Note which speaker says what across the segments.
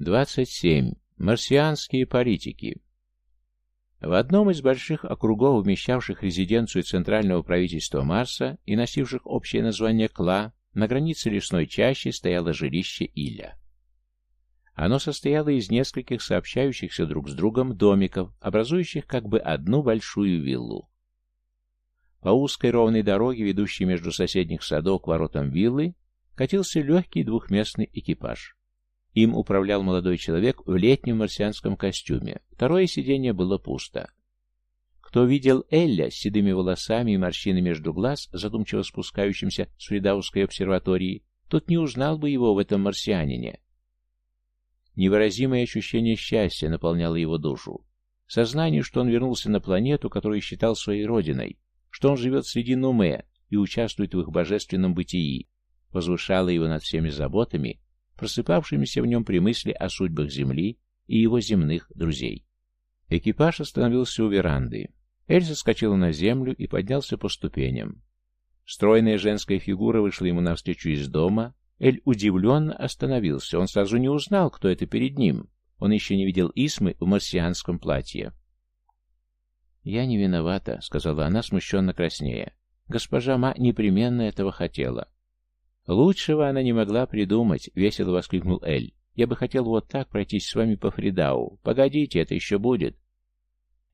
Speaker 1: 27. Марсианские политики. В одном из больших округов, вмещавших резиденцию Центрального правительства Марса и носивших общее название Кла, на границе лесной чащи стояло жилище Иля. Оно состояло из нескольких сообщающихся друг с другом домиков, образующих как бы одну большую виллу. По узкой ровной дороге, ведущей между соседних садов к воротам виллы, катился легкий двухместный экипаж. Им управлял молодой человек в летнем марсианском костюме. Второе сиденье было пусто. Кто видел Элля с седыми волосами и морщинами между глаз, задумчиво спускающимся с Фридаусской обсерватории, тот не узнал бы его в этом марсианине. Невыразимое ощущение счастья наполняло его душу. Сознание, что он вернулся на планету, которую считал своей родиной, что он живет среди Нуме и участвует в их божественном бытии, возвышало его над всеми заботами, просыпавшимися в нем при мысли о судьбах Земли и его земных друзей. Экипаж остановился у веранды. Эль соскочила на землю и поднялся по ступеням. Стройная женская фигура вышла ему навстречу из дома. Эль удивленно остановился. Он сразу не узнал, кто это перед ним. Он еще не видел Исмы в марсианском платье. «Я не виновата», — сказала она, смущенно краснея. «Госпожа Ма непременно этого хотела. «Лучшего она не могла придумать», — весело воскликнул Эль. «Я бы хотел вот так пройтись с вами по Фридау. Погодите, это еще будет».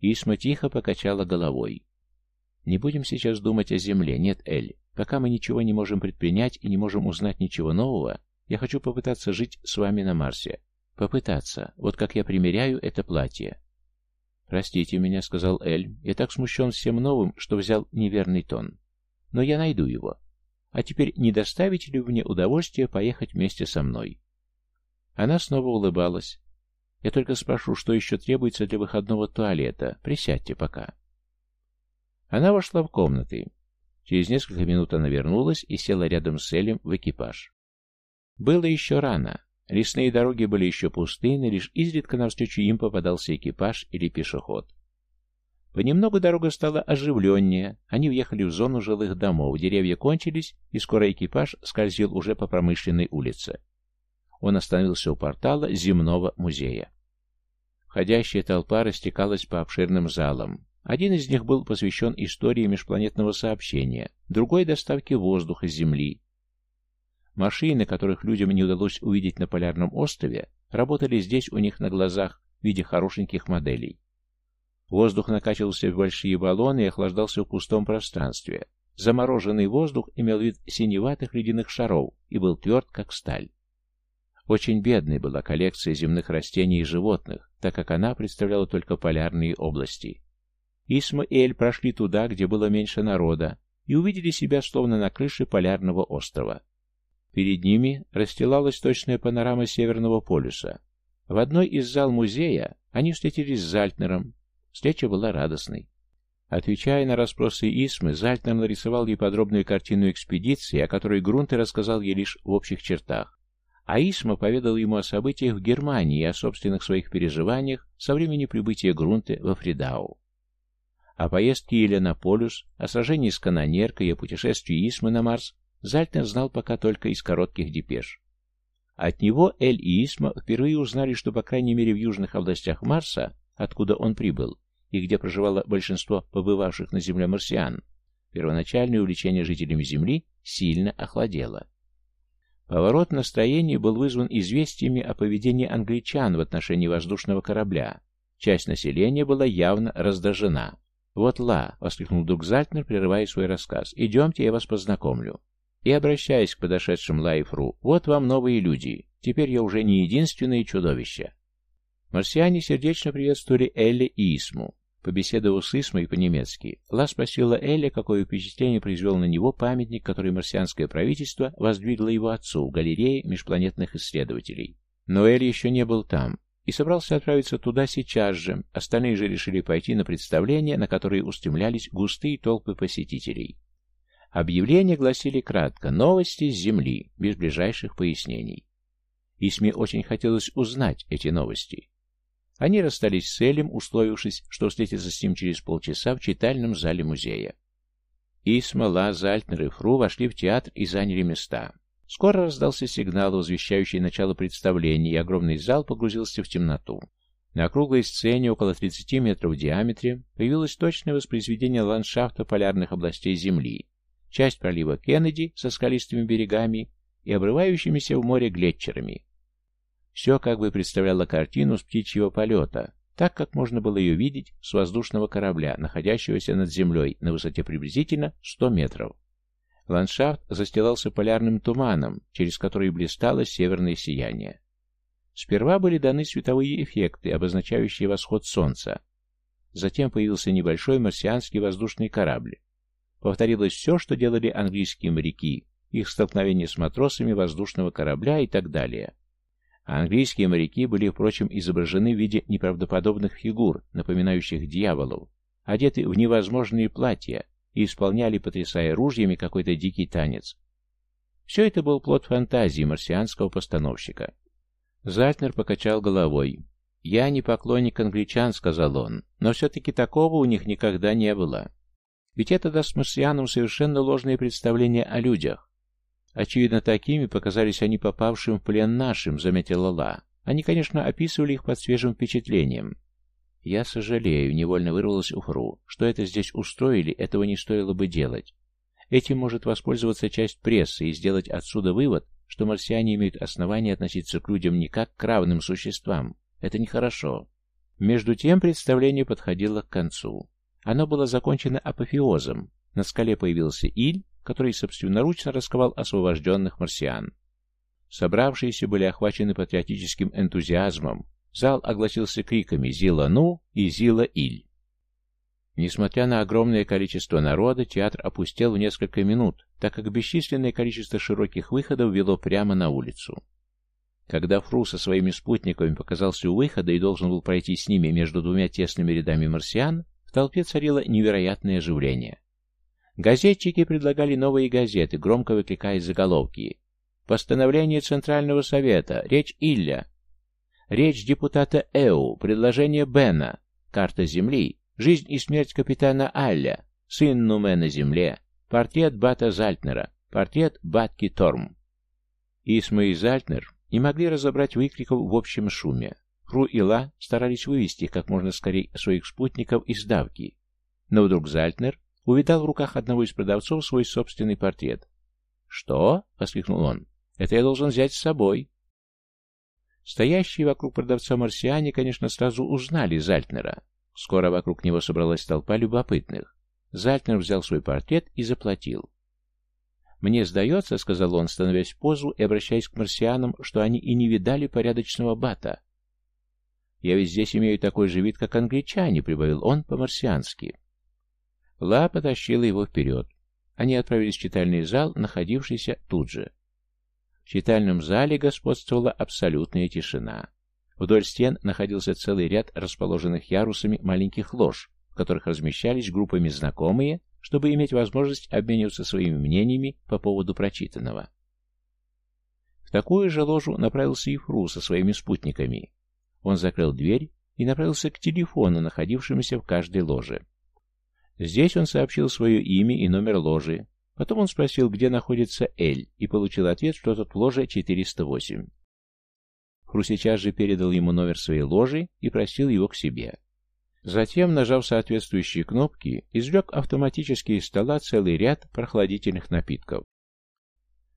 Speaker 1: Исма тихо покачала головой. «Не будем сейчас думать о земле. Нет, Эль. Пока мы ничего не можем предпринять и не можем узнать ничего нового, я хочу попытаться жить с вами на Марсе. Попытаться. Вот как я примеряю это платье». «Простите меня», — сказал Эль. «Я так смущен всем новым, что взял неверный тон. Но я найду его. А теперь не доставите ли мне удовольствие поехать вместе со мной?» Она снова улыбалась. «Я только спрошу, что еще требуется для выходного туалета. Присядьте пока». Она вошла в комнаты. Через несколько минут она вернулась и села рядом с Элем в экипаж. Было еще рано. Лесные дороги были еще пустыны, лишь изредка навстречу им попадался экипаж или пешеход. Понемногу дорога стала оживленнее, они въехали в зону жилых домов, деревья кончились, и скоро экипаж скользил уже по промышленной улице. Он остановился у портала земного музея. Входящая толпа растекалась по обширным залам. Один из них был посвящен истории межпланетного сообщения, другой — доставке воздуха с Земли. Машины, которых людям не удалось увидеть на Полярном острове, работали здесь у них на глазах в виде хорошеньких моделей. Воздух накачивался в большие баллоны и охлаждался в пустом пространстве. Замороженный воздух имел вид синеватых ледяных шаров и был тверд, как сталь. Очень бедной была коллекция земных растений и животных, так как она представляла только полярные области. Исма и Эль прошли туда, где было меньше народа, и увидели себя словно на крыше полярного острова. Перед ними расстилалась точная панорама Северного полюса. В одной из зал музея они встретились с Зальтнером, Встреча была радостной. Отвечая на расспросы Исмы, Зальтнер нарисовал ей подробную картину экспедиции, о которой Грунт рассказал ей лишь в общих чертах. А Исма поведал ему о событиях в Германии и о собственных своих переживаниях со времени прибытия Грунта во Фридау. О поездке Иля на полюс, о сражении с канонеркой и о путешествии Исмы на Марс Зальтнер знал пока только из коротких депеш. От него Эль и Исма впервые узнали, что, по крайней мере, в южных областях Марса откуда он прибыл, и где проживало большинство побывавших на Земле марсиан, первоначальное увлечение жителями Земли сильно охладело. Поворот настроения был вызван известиями о поведении англичан в отношении воздушного корабля. Часть населения была явно раздражена. «Вот ла!» — воскликнул Дуг Зальтнер, прерывая свой рассказ. «Идемте, я вас познакомлю». И, обращаясь к подошедшим Лайфру, «Вот вам новые люди. Теперь я уже не единственное чудовище. Марсиане сердечно приветствовали Элли и Исму. Побеседовав с Исмой по-немецки, Ла спросила Элли, какое впечатление произвел на него памятник, который марсианское правительство воздвигло его отцу в галерее межпланетных исследователей. Но Элли еще не был там и собрался отправиться туда сейчас же, остальные же решили пойти на представление, на которое устремлялись густые толпы посетителей. Объявления гласили кратко «Новости с Земли», без ближайших пояснений. Исме очень хотелось узнать эти новости. Они расстались с Элем, условившись, что встретятся с ним через полчаса в читальном зале музея. Исма, Ла, Зальтнер и Фру вошли в театр и заняли места. Скоро раздался сигнал, возвещающий начало представления, и огромный зал погрузился в темноту. На круглой сцене, около 30 метров в диаметре, появилось точное воспроизведение ландшафта полярных областей Земли, часть пролива Кеннеди со скалистыми берегами и обрывающимися в море глетчерами. Все как бы представляло картину с птичьего полета, так как можно было ее видеть с воздушного корабля, находящегося над землей на высоте приблизительно 100 метров. Ландшафт застилался полярным туманом, через который блистало северное сияние. Сперва были даны световые эффекты, обозначающие восход солнца. Затем появился небольшой марсианский воздушный корабль. Повторилось все, что делали английские моряки, их столкновение с матросами воздушного корабля и так далее. А английские моряки были, впрочем, изображены в виде неправдоподобных фигур, напоминающих дьяволов, одеты в невозможные платья и исполняли, потрясая ружьями, какой-то дикий танец. Все это был плод фантазии марсианского постановщика. Зальтнер покачал головой. «Я не поклонник англичан», — сказал он, — «но все-таки такого у них никогда не было. Ведь это даст марсианам совершенно ложные представления о людях. Очевидно, такими показались они попавшим в плен нашим, заметила Ла. Они, конечно, описывали их под свежим впечатлением. Я сожалею, невольно вырвалось у Фру, что это здесь устроили, этого не стоило бы делать. Этим может воспользоваться часть прессы и сделать отсюда вывод, что марсиане имеют основания относиться к людям не как к равным существам. Это нехорошо. Между тем представление подходило к концу. Оно было закончено апофеозом. На скале появился Иль, который собственноручно расковал освобожденных марсиан. Собравшиеся были охвачены патриотическим энтузиазмом. Зал огласился криками «Зила ну!» и «Зила Иль!». Несмотря на огромное количество народа, театр опустел в несколько минут, так как бесчисленное количество широких выходов вело прямо на улицу. Когда Фру со своими спутниками показался у выхода и должен был пройти с ними между двумя тесными рядами марсиан, в толпе царило невероятное оживление. Газетчики предлагали новые газеты, громко выкликая заголовки. Постановление Центрального Совета, речь Илля, речь депутата Эу, предложение Бена, карта Земли, жизнь и смерть капитана Алля, сын Нуме на Земле, портрет Бата Зальтнера, портрет Батки Торм. Исма и Зальтнер не могли разобрать выкриков в общем шуме. Кру и Ла старались вывести как можно скорее своих спутников из давки. Но вдруг Зальтнер увидал в руках одного из продавцов свой собственный портрет. «Что?» — воскликнул он. «Это я должен взять с собой». Стоящие вокруг продавца марсиане, конечно, сразу узнали Зальтнера. Скоро вокруг него собралась толпа любопытных. Зальтнер взял свой портрет и заплатил. «Мне сдается, — сказал он, становясь в позу и обращаясь к марсианам, — что они и не видали порядочного бата. «Я ведь здесь имею такой же вид, как англичане», — прибавил он по-марсиански. Ла потащила его вперед. Они отправились в читальный зал, находившийся тут же. В читальном зале господствовала абсолютная тишина. Вдоль стен находился целый ряд расположенных ярусами маленьких лож, в которых размещались группами знакомые, чтобы иметь возможность обмениваться своими мнениями по поводу прочитанного. В такую же ложу направился и Фру со своими спутниками. Он закрыл дверь и направился к телефону, находившемуся в каждой ложе. Здесь он сообщил свое имя и номер ложи. Потом он спросил, где находится Эль, и получил ответ, что тот в ложе 408. Фру сейчас же передал ему номер своей ложи и просил его к себе. Затем, нажав соответствующие кнопки, извлек автоматически из стола целый ряд прохладительных напитков.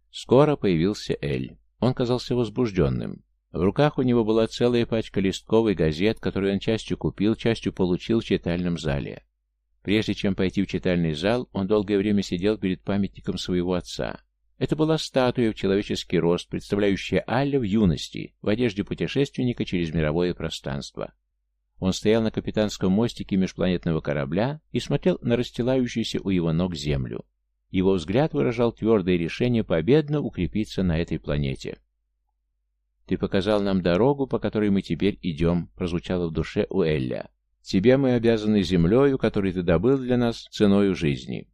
Speaker 1: Скоро появился Эль. Он казался возбужденным. В руках у него была целая пачка листковых газет, которые он частью купил, частью получил в читальном зале. Прежде чем пойти в читальный зал, он долгое время сидел перед памятником своего отца. Это была статуя в человеческий рост, представляющая Алля в юности, в одежде путешественника через мировое пространство. Он стоял на капитанском мостике межпланетного корабля и смотрел на расстилающуюся у его ног землю. Его взгляд выражал твердое решение победно укрепиться на этой планете. «Ты показал нам дорогу, по которой мы теперь идем», — прозвучало в душе у Элля. «Тебе мы обязаны землею, которую ты добыл для нас ценою жизни».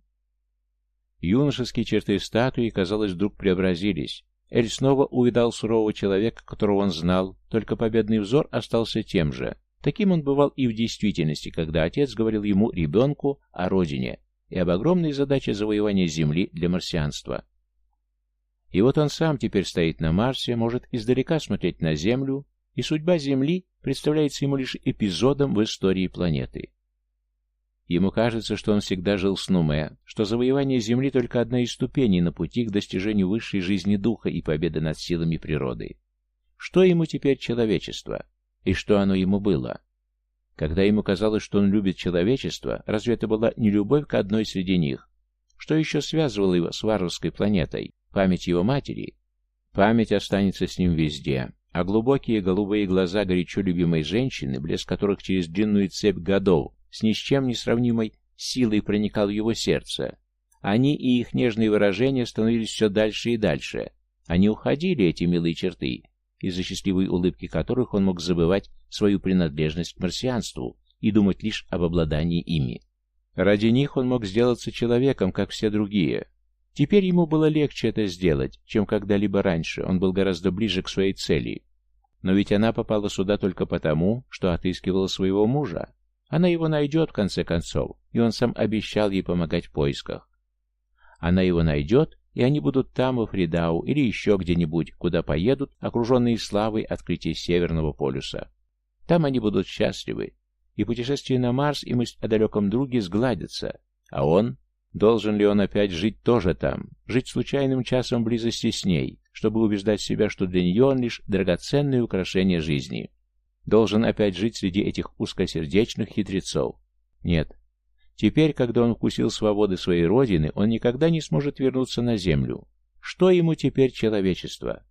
Speaker 1: Юношеские черты статуи, казалось, вдруг преобразились. Эль снова увидал сурового человека, которого он знал, только победный взор остался тем же. Таким он бывал и в действительности, когда отец говорил ему, ребенку, о родине и об огромной задаче завоевания Земли для марсианства. И вот он сам теперь стоит на Марсе, может издалека смотреть на Землю, и судьба Земли представляется ему лишь эпизодом в истории планеты. Ему кажется, что он всегда жил с Нуме, что завоевание Земли только одна из ступеней на пути к достижению высшей жизни духа и победы над силами природы. Что ему теперь человечество? И что оно ему было? Когда ему казалось, что он любит человечество, разве это была не любовь к одной среди них? Что еще связывало его с варварской планетой? Память его матери? Память останется с ним везде, а глубокие голубые глаза горячо любимой женщины, блеск которых через длинную цепь годов с ни с чем не сравнимой силой проникал в его сердце. Они и их нежные выражения становились все дальше и дальше. Они уходили, эти милые черты, из-за счастливой улыбки которых он мог забывать свою принадлежность к марсианству и думать лишь об обладании ими. Ради них он мог сделаться человеком, как все другие. Теперь ему было легче это сделать, чем когда-либо раньше, он был гораздо ближе к своей цели. Но ведь она попала сюда только потому, что отыскивала своего мужа. Она его найдет, в конце концов, и он сам обещал ей помогать в поисках. Она его найдет, и они будут там, во Фридау, или еще где-нибудь, куда поедут, окруженные славой открытия Северного полюса. Там они будут счастливы, и путешествие на Марс и мысль о далеком друге сгладятся, а он... Должен ли он опять жить тоже там, жить случайным часом близости с ней, чтобы убеждать себя, что для нее он лишь драгоценное украшение жизни? Должен опять жить среди этих узкосердечных хитрецов? Нет, Теперь, когда он вкусил свободы своей родины, он никогда не сможет вернуться на землю. Что ему теперь человечество?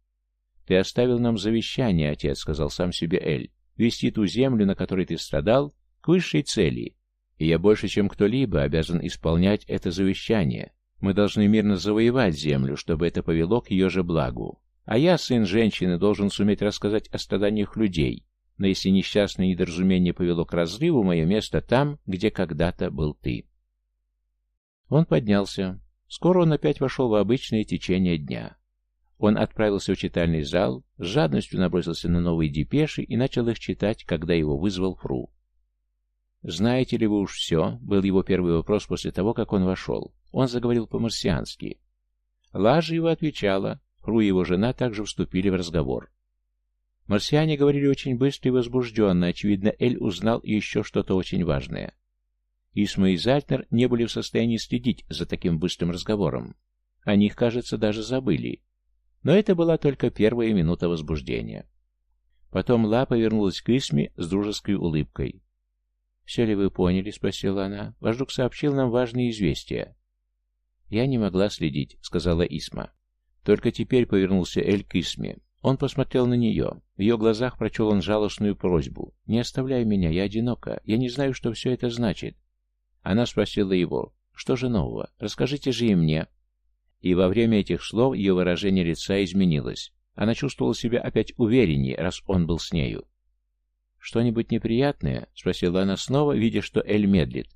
Speaker 1: «Ты оставил нам завещание, отец», — сказал сам себе Эль, «вести ту землю, на которой ты страдал, к высшей цели. И я больше, чем кто-либо, обязан исполнять это завещание. Мы должны мирно завоевать землю, чтобы это повело к ее же благу. А я, сын женщины, должен суметь рассказать о страданиях людей, но если несчастное недоразумение повело к разрыву, мое место там, где когда-то был ты. Он поднялся. Скоро он опять вошел в обычное течение дня. Он отправился в читальный зал, с жадностью набросился на новые депеши и начал их читать, когда его вызвал Фру. «Знаете ли вы уж все?» — был его первый вопрос после того, как он вошел. Он заговорил по-марсиански. Лажа его отвечала. Фру и его жена также вступили в разговор. Марсиане говорили очень быстро и возбужденно, очевидно, Эль узнал еще что-то очень важное. Исма и Зальтнер не были в состоянии следить за таким быстрым разговором. О них, кажется, даже забыли. Но это была только первая минута возбуждения. Потом Ла повернулась к Исме с дружеской улыбкой. «Все ли вы поняли?» — спросила она. «Ваш друг сообщил нам важные известия». «Я не могла следить», — сказала Исма. Только теперь повернулся Эль к Исме. Он посмотрел на нее. В ее глазах прочел он жалостную просьбу. «Не оставляй меня, я одинока. Я не знаю, что все это значит». Она спросила его, «Что же нового? Расскажите же и мне». И во время этих слов ее выражение лица изменилось. Она чувствовала себя опять увереннее, раз он был с нею. «Что-нибудь неприятное?» — спросила она снова, видя, что Эль медлит.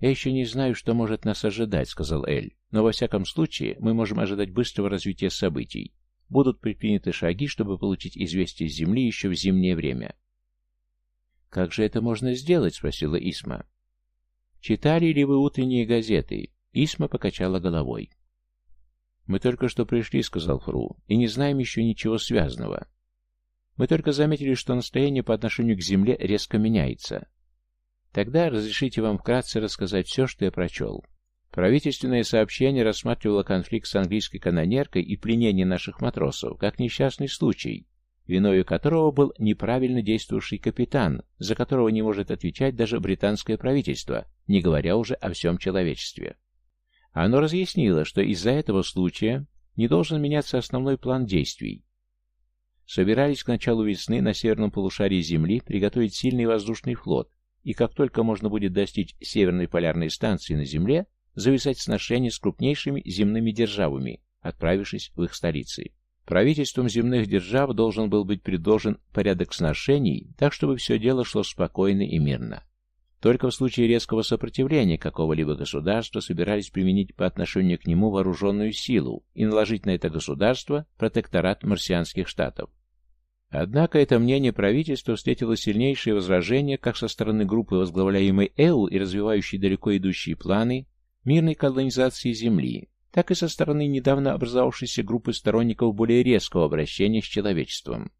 Speaker 1: «Я еще не знаю, что может нас ожидать», — сказал Эль. «Но во всяком случае мы можем ожидать быстрого развития событий будут предприняты шаги, чтобы получить известие с Земли еще в зимнее время. «Как же это можно сделать?» — спросила Исма. «Читали ли вы утренние газеты?» Исма покачала головой. «Мы только что пришли», — сказал Фру, — «и не знаем еще ничего связанного. Мы только заметили, что настроение по отношению к Земле резко меняется. Тогда разрешите вам вкратце рассказать все, что я прочел. Правительственное сообщение рассматривало конфликт с английской канонеркой и пленение наших матросов как несчастный случай, виною которого был неправильно действовавший капитан, за которого не может отвечать даже британское правительство, не говоря уже о всем человечестве. Оно разъяснило, что из-за этого случая не должен меняться основной план действий. Собирались к началу весны на северном полушарии Земли приготовить сильный воздушный флот, и как только можно будет достичь северной полярной станции на Земле, завязать сношения с крупнейшими земными державами, отправившись в их столицы. Правительством земных держав должен был быть предложен порядок сношений, так чтобы все дело шло спокойно и мирно. Только в случае резкого сопротивления какого-либо государства собирались применить по отношению к нему вооруженную силу и наложить на это государство протекторат марсианских штатов. Однако это мнение правительства встретило сильнейшее возражение как со стороны группы, возглавляемой ЭУ и развивающей далеко идущие планы, мирной колонизации Земли, так и со стороны недавно образовавшейся группы сторонников более резкого обращения с человечеством.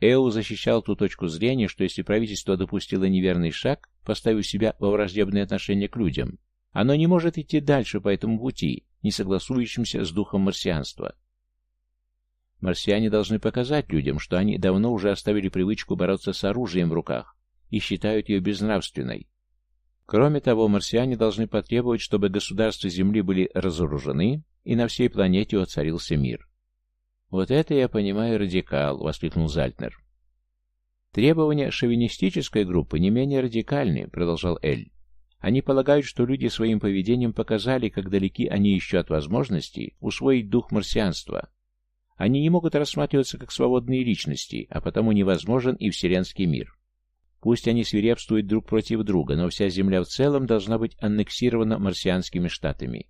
Speaker 1: Эу защищал ту точку зрения, что если правительство допустило неверный шаг, поставив себя во враждебные отношения к людям, оно не может идти дальше по этому пути, не согласующимся с духом марсианства. Марсиане должны показать людям, что они давно уже оставили привычку бороться с оружием в руках и считают ее безнравственной. Кроме того, марсиане должны потребовать, чтобы государства Земли были разоружены и на всей планете воцарился мир. «Вот это я понимаю радикал», — воскликнул Зальтнер. «Требования шовинистической группы не менее радикальны», — продолжал Эль. «Они полагают, что люди своим поведением показали, как далеки они еще от возможности усвоить дух марсианства. Они не могут рассматриваться как свободные личности, а потому невозможен и вселенский мир. Пусть они свирепствуют друг против друга, но вся Земля в целом должна быть аннексирована марсианскими штатами.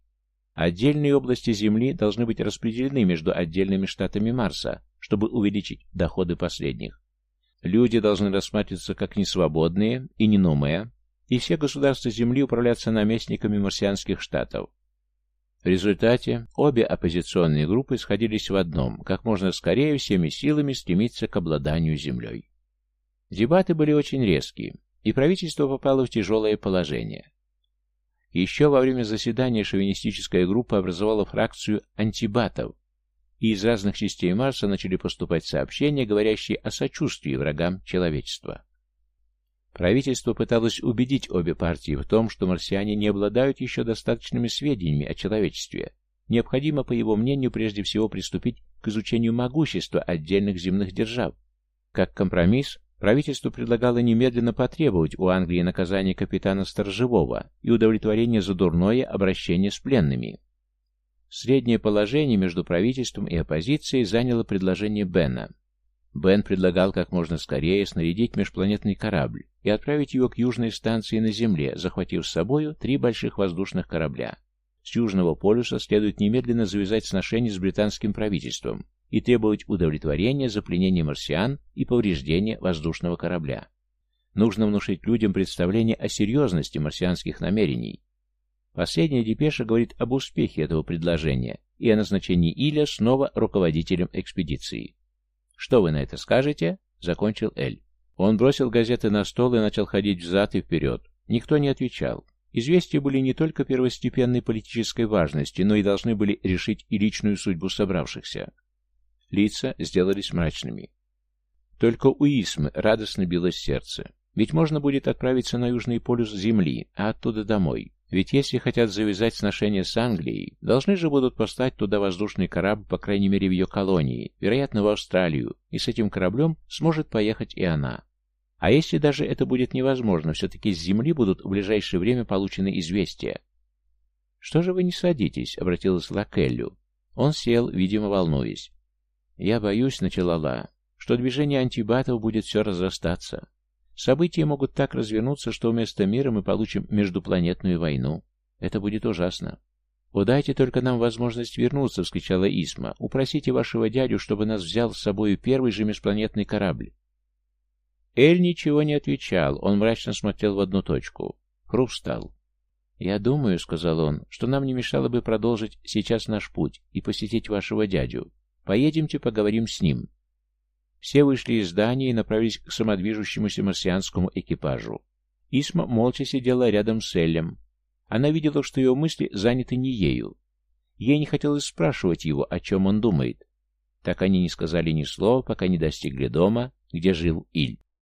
Speaker 1: Отдельные области Земли должны быть распределены между отдельными штатами Марса, чтобы увеличить доходы последних. Люди должны рассматриваться как несвободные и не номе, и все государства Земли управляться наместниками марсианских штатов. В результате обе оппозиционные группы сходились в одном – как можно скорее всеми силами стремиться к обладанию Землей. Дебаты были очень резкие, и правительство попало в тяжелое положение. Еще во время заседания шовинистическая группа образовала фракцию антибатов, и из разных частей Марса начали поступать сообщения, говорящие о сочувствии врагам человечества. Правительство пыталось убедить обе партии в том, что марсиане не обладают еще достаточными сведениями о человечестве. Необходимо, по его мнению, прежде всего приступить к изучению могущества отдельных земных держав. Как компромисс, Правительство предлагало немедленно потребовать у Англии наказания капитана Сторожевого и удовлетворения за дурное обращение с пленными. Среднее положение между правительством и оппозицией заняло предложение Бена. Бен предлагал как можно скорее снарядить межпланетный корабль и отправить его к южной станции на Земле, захватив с собою три больших воздушных корабля. С Южного полюса следует немедленно завязать сношение с британским правительством и требовать удовлетворения за пленение марсиан и повреждение воздушного корабля. Нужно внушить людям представление о серьезности марсианских намерений. Последняя депеша говорит об успехе этого предложения и о назначении Иля снова руководителем экспедиции. «Что вы на это скажете?» — закончил Эль. Он бросил газеты на стол и начал ходить взад и вперед. Никто не отвечал. Известия были не только первостепенной политической важности, но и должны были решить и личную судьбу собравшихся. Лица сделались мрачными. Только у Исмы радостно билось сердце. Ведь можно будет отправиться на Южный полюс Земли, а оттуда домой. Ведь если хотят завязать сношения с Англией, должны же будут послать туда воздушный корабль, по крайней мере в ее колонии, вероятно в Австралию, и с этим кораблем сможет поехать и она. А если даже это будет невозможно, все-таки с Земли будут в ближайшее время получены известия. «Что же вы не садитесь?» — обратилась Лакеллю. Он сел, видимо, волнуясь. «Я боюсь», — начала Ла, — «что движение антибатов будет все разрастаться. События могут так развернуться, что вместо мира мы получим междупланетную войну. Это будет ужасно». «Удайте только нам возможность вернуться», — вскричала Исма. «Упросите вашего дядю, чтобы нас взял с собой первый же межпланетный корабль». Эль ничего не отвечал, он мрачно смотрел в одну точку. Хруп встал. «Я думаю», — сказал он, — «что нам не мешало бы продолжить сейчас наш путь и посетить вашего дядю. Поедемте поговорим с ним. Все вышли из здания и направились к самодвижущемуся марсианскому экипажу. Исма молча сидела рядом с Эллем. Она видела, что его мысли заняты не ею. Ей не хотелось спрашивать его, о чем он думает. Так они не сказали ни слова, пока не достигли дома, где жил Иль.